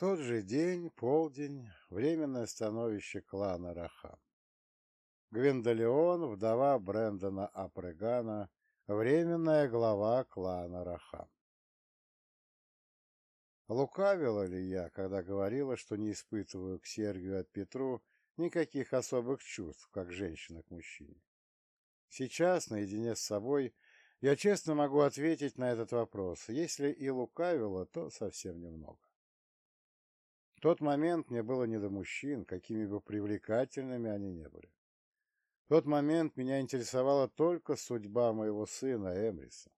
Тот же день, полдень, временное становище клана Рахан. Гвиндолеон, вдова Брэндона Апрегана, временная глава клана Рахан. Лукавила ли я, когда говорила, что не испытываю к Сергию от Петру никаких особых чувств, как женщина к мужчине? Сейчас, наедине с собой, я честно могу ответить на этот вопрос. Если и лукавила, то совсем немного. Тот момент мне было не до мужчин, какими бы привлекательными они не были. В тот момент меня интересовала только судьба моего сына Эмриса.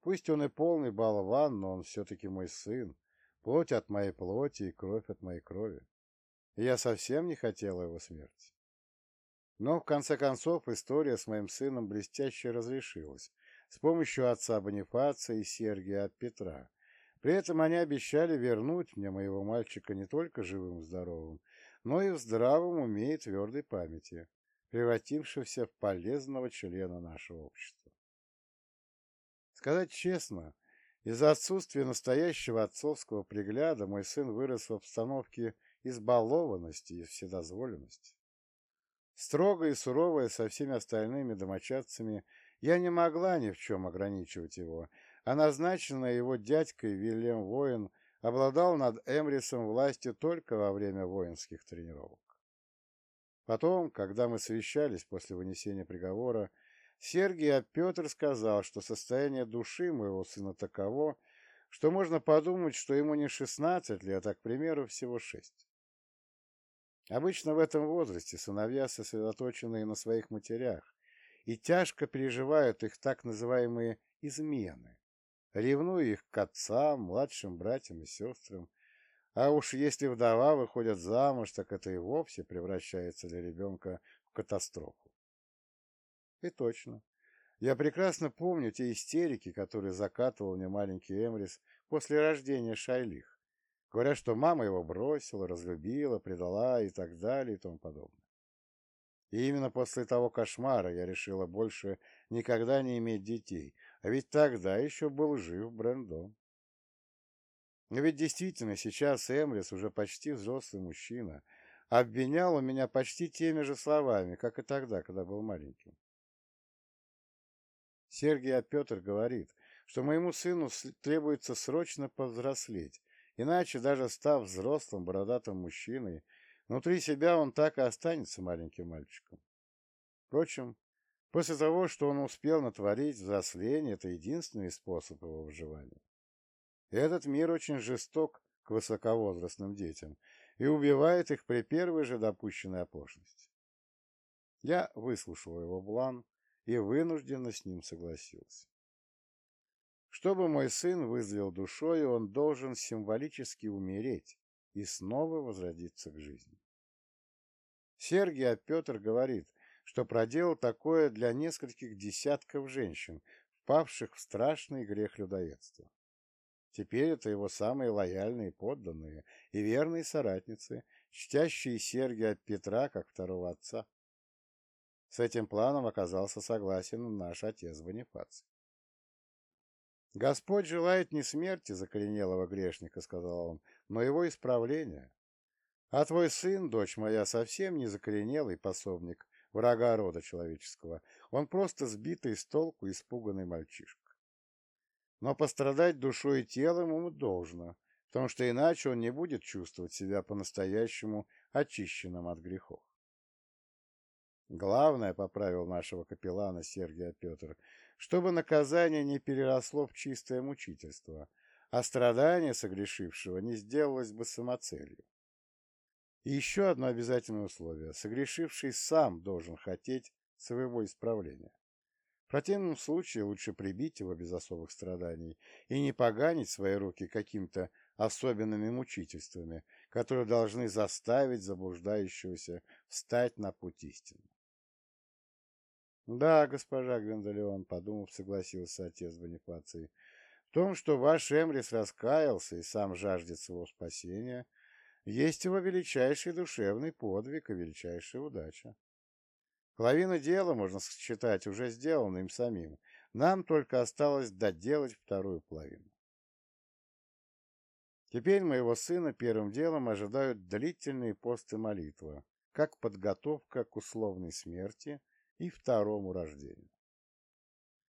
Пусть он и полный болван, но он все-таки мой сын, плоть от моей плоти и кровь от моей крови. И я совсем не хотела его смерти. Но, в конце концов, история с моим сыном блестяще разрешилась с помощью отца Бонифация и Сергия от Петра. При этом они обещали вернуть мне моего мальчика не только живым и здоровым, но и в здравом уме и твердой памяти, превратившегося в полезного члена нашего общества. Сказать честно, из-за отсутствия настоящего отцовского пригляда мой сын вырос в обстановке избалованности и вседозволенности. Строгая и суровая со всеми остальными домочадцами, я не могла ни в чем ограничивать его, а назначенный его дядькой Вильям Воин обладал над Эмрисом властью только во время воинских тренировок. Потом, когда мы совещались после вынесения приговора, Сергий а Петр сказал, что состояние души моего сына таково, что можно подумать, что ему не 16 лет, а, к примеру, всего 6. Обычно в этом возрасте сыновья сосредоточены на своих матерях и тяжко переживают их так называемые измены, ревнуя их к отцам, младшим братьям и сестрам, а уж если вдова выходит замуж, так это и вовсе превращается для ребенка в катастрофу. И точно. Я прекрасно помню те истерики, которые закатывал мне маленький Эмрис после рождения Шайлих, говоря, что мама его бросила, разлюбила, предала и так далее и тому подобное. И именно после того кошмара я решила больше никогда не иметь детей, а ведь тогда еще был жив Брэндон. Но ведь действительно сейчас Эмрис уже почти взрослый мужчина, обвинял у меня почти теми же словами, как и тогда, когда был маленьким. Сергий а Петр говорит, что моему сыну требуется срочно повзрослеть, иначе даже став взрослым бородатым мужчиной, внутри себя он так и останется маленьким мальчиком. Впрочем, после того, что он успел натворить, взросление — это единственный способ его выживания. Этот мир очень жесток к высоковозрастным детям и убивает их при первой же допущенной оплошности. Я выслушал его план, и вынужденно с ним согласился. Чтобы мой сын вызрел душой, он должен символически умереть и снова возродиться к жизни. Сергий а Петр говорит, что проделал такое для нескольких десятков женщин, впавших в страшный грех людоедства. Теперь это его самые лояльные подданные и верные соратницы, чтящие Сергия Петра как второго отца. С этим планом оказался согласен наш отец Бонифаций. «Господь желает не смерти закоренелого грешника», — сказал он, — «но его исправления. А твой сын, дочь моя, совсем не закоренелый пособник врага рода человеческого. Он просто сбитый с толку испуганный мальчишка. Но пострадать душой и телом ему должно, потому что иначе он не будет чувствовать себя по-настоящему очищенным от грехов. Главное, поправил нашего капеллана Сергия Петр, чтобы наказание не переросло в чистое мучительство, а страдание согрешившего не сделалось бы самоцелью. И еще одно обязательное условие. Согрешивший сам должен хотеть своего исправления. В противном случае лучше прибить его без особых страданий и не поганить свои руки каким-то особенными мучительствами, которые должны заставить заблуждающегося встать на путь истины. Да, госпожа Гвендолеон, подумав, согласился отец Бонифаций. В том, что ваш Эмрис раскаялся и сам жаждет своего спасения, есть его величайший душевный подвиг и величайшая удача. Половина дела, можно считать, уже сделана им самим. Нам только осталось доделать вторую половину. Теперь моего сына первым делом ожидают длительные посты молитвы, как подготовка к условной смерти и второму рождению.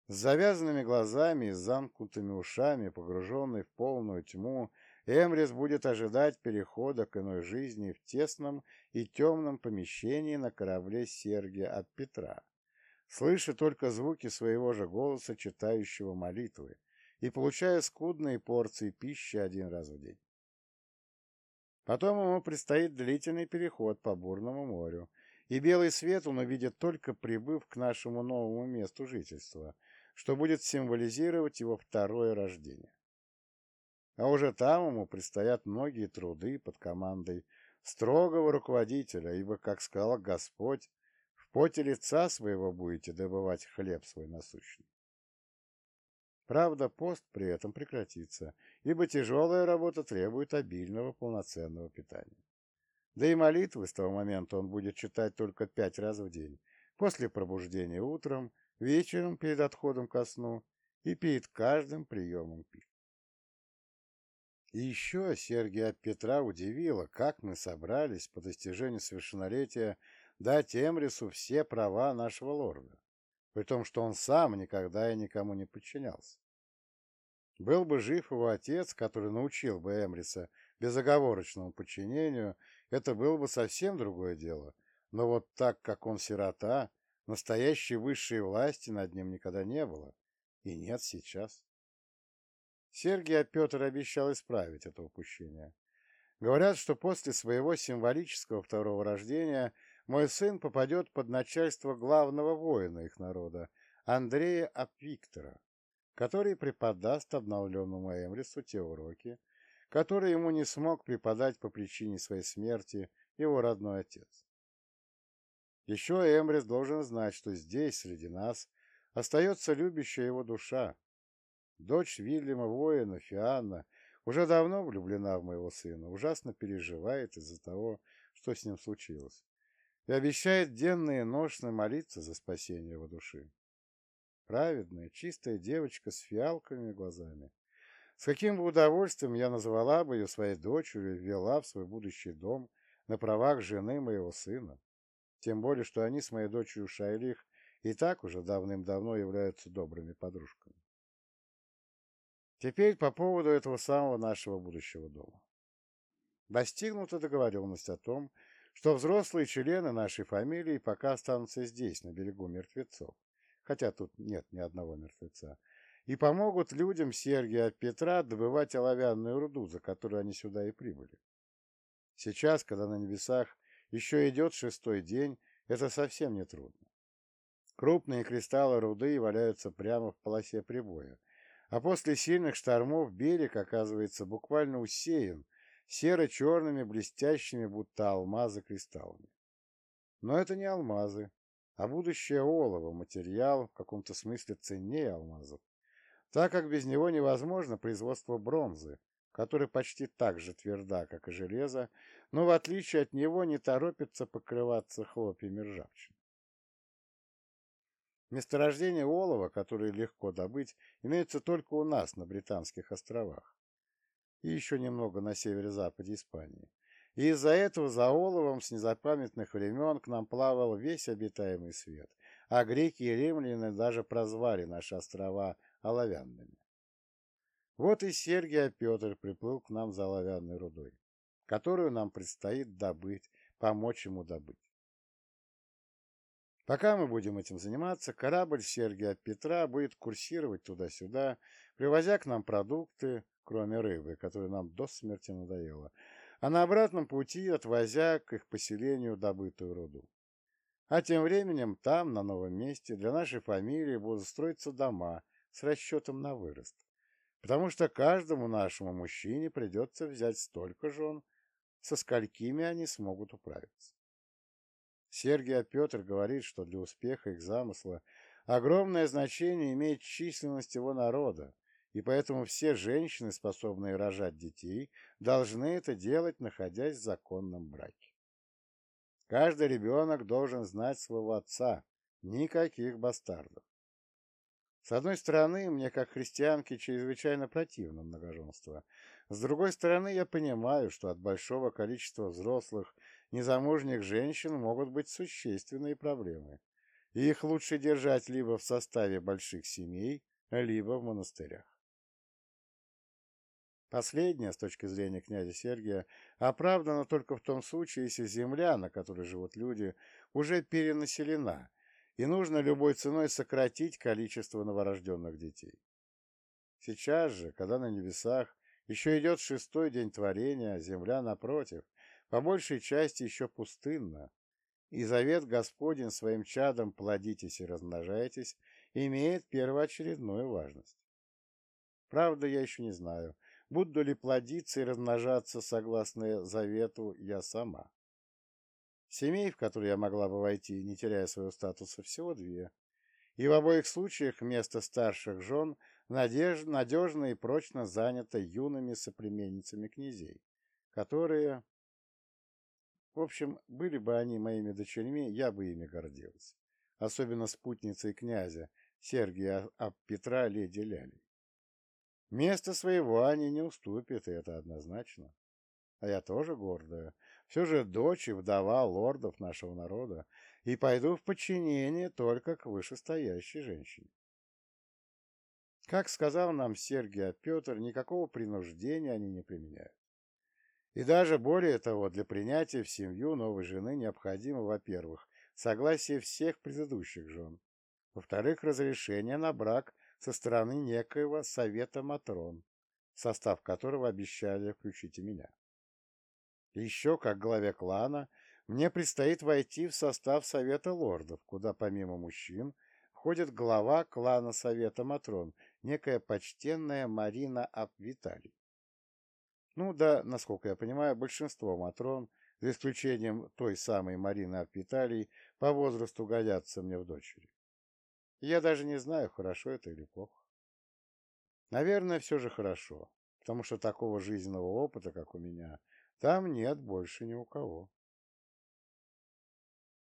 С завязанными глазами и замкнутыми ушами, погруженный в полную тьму, Эмрис будет ожидать перехода к иной жизни в тесном и темном помещении на корабле Сергия от Петра, слыша только звуки своего же голоса, читающего молитвы, и получая скудные порции пищи один раз в день. Потом ему предстоит длительный переход по бурному морю, и белый свет он увидит только прибыв к нашему новому месту жительства, что будет символизировать его второе рождение. А уже там ему предстоят многие труды под командой строгого руководителя, ибо, как сказал Господь, в поте лица своего будете добывать хлеб свой насущный. Правда, пост при этом прекратится, ибо тяжелая работа требует обильного полноценного питания. Да и молитвы с того момента он будет читать только пять раз в день, после пробуждения утром, вечером перед отходом ко сну и перед каждым приемом пищи. И еще Сергия Петра удивило, как мы собрались по достижению совершеннолетия дать Эмрису все права нашего лорда при том, что он сам никогда и никому не подчинялся. Был бы жив его отец, который научил бы Эмриса безоговорочному подчинению, это было бы совсем другое дело. Но вот так как он сирота, настоящей высшей власти над ним никогда не было. И нет сейчас. Сергий Петр обещал исправить это упущение. Говорят, что после своего символического второго рождения – мой сын попадет под начальство главного воина их народа, Андрея Апвиктора, который преподаст обновленному Эмрису те уроки, которые ему не смог преподать по причине своей смерти его родной отец. Еще Эмрис должен знать, что здесь, среди нас, остается любящая его душа. Дочь Вильяма воина, Фианна, уже давно влюблена в моего сына, ужасно переживает из-за того, что с ним случилось и обещает денно и ношно молиться за спасение его души. Праведная, чистая девочка с фиалковыми глазами. С каким бы удовольствием я назвала бы ее своей дочерью и ввела в свой будущий дом на правах жены моего сына. Тем более, что они с моей дочерью Шайлих и так уже давным-давно являются добрыми подружками. Теперь по поводу этого самого нашего будущего дома. Достигнута договоренность о том, что взрослые члены нашей фамилии пока останутся здесь, на берегу мертвецов, хотя тут нет ни одного мертвеца, и помогут людям Сергия Петра добывать оловянную руду, за которую они сюда и прибыли. Сейчас, когда на небесах еще идет шестой день, это совсем не трудно. Крупные кристаллы руды валяются прямо в полосе прибоя, а после сильных штормов берег оказывается буквально усеян серо-черными, блестящими, будто алмазы кристаллами. Но это не алмазы, а будущее олово, материал в каком-то смысле ценнее алмазов, так как без него невозможно производство бронзы, которая почти так же тверда, как и железо, но в отличие от него не торопится покрываться хлопьями ржавчины. Месторождение олова, которое легко добыть, имеется только у нас, на Британских островах и еще немного на северо-западе Испании. И из-за этого за оловом с незапамятных времен к нам плавал весь обитаемый свет, а греки и римляне даже прозвали наши острова оловянными. Вот и Сергий Петр приплыл к нам за оловянной рудой, которую нам предстоит добыть, помочь ему добыть. Пока мы будем этим заниматься, корабль Сергия Петра будет курсировать туда-сюда, привозя к нам продукты, кроме рыбы, которая нам до смерти надоела, а на обратном пути отвозя к их поселению добытую руду. А тем временем там, на новом месте, для нашей фамилии будут строиться дома с расчетом на вырост, потому что каждому нашему мужчине придется взять столько жен, со сколькими они смогут управиться. Сергий Петр говорит, что для успеха их замысла огромное значение имеет численность его народа, и поэтому все женщины, способные рожать детей, должны это делать, находясь в законном браке. Каждый ребенок должен знать своего отца, никаких бастардов. С одной стороны, мне, как христианке, чрезвычайно противно многоженство. С другой стороны, я понимаю, что от большого количества взрослых, незамужних женщин могут быть существенные проблемы, их лучше держать либо в составе больших семей, либо в монастырях. Последнее, с точки зрения князя Сергия, оправдано только в том случае, если земля, на которой живут люди, уже перенаселена, и нужно любой ценой сократить количество новорожденных детей. Сейчас же, когда на небесах еще идет шестой день творения, земля, напротив, по большей части еще пустынна, и завет Господень своим чадом «плодитесь и размножайтесь» имеет первоочередную важность. Правда, я еще не знаю, буду ли плодиться и размножаться согласно завету я сама. Семей, в которые я могла бы войти, не теряя своего статуса, всего две. И в обоих случаях место старших жен надеж... надежно и прочно занято юными соплеменницами князей, которые... В общем, были бы они моими дочерьми, я бы ими гордилась. Особенно спутницей князя, Сергия а Петра леди Ляли. Место своего они не уступят, и это однозначно. А я тоже гордая. Все же дочь и вдова лордов нашего народа, и пойду в подчинение только к вышестоящей женщине. Как сказал нам Сергий Петр, никакого принуждения они не применяют. И даже более того, для принятия в семью новой жены необходимо, во-первых, согласие всех предыдущих жен, во-вторых, разрешение на брак со стороны некоего Совета Матрон, состав которого обещали включить и меня. Еще, как главе клана, мне предстоит войти в состав Совета Лордов, куда помимо мужчин входит глава клана Совета Матрон, некая почтенная Марина Апвиталий. Ну да, насколько я понимаю, большинство Матрон, за исключением той самой Марины Апвиталий, по возрасту годятся мне в дочери. Я даже не знаю, хорошо это или плохо. Наверное, все же хорошо, потому что такого жизненного опыта, как у меня, там нет больше ни у кого.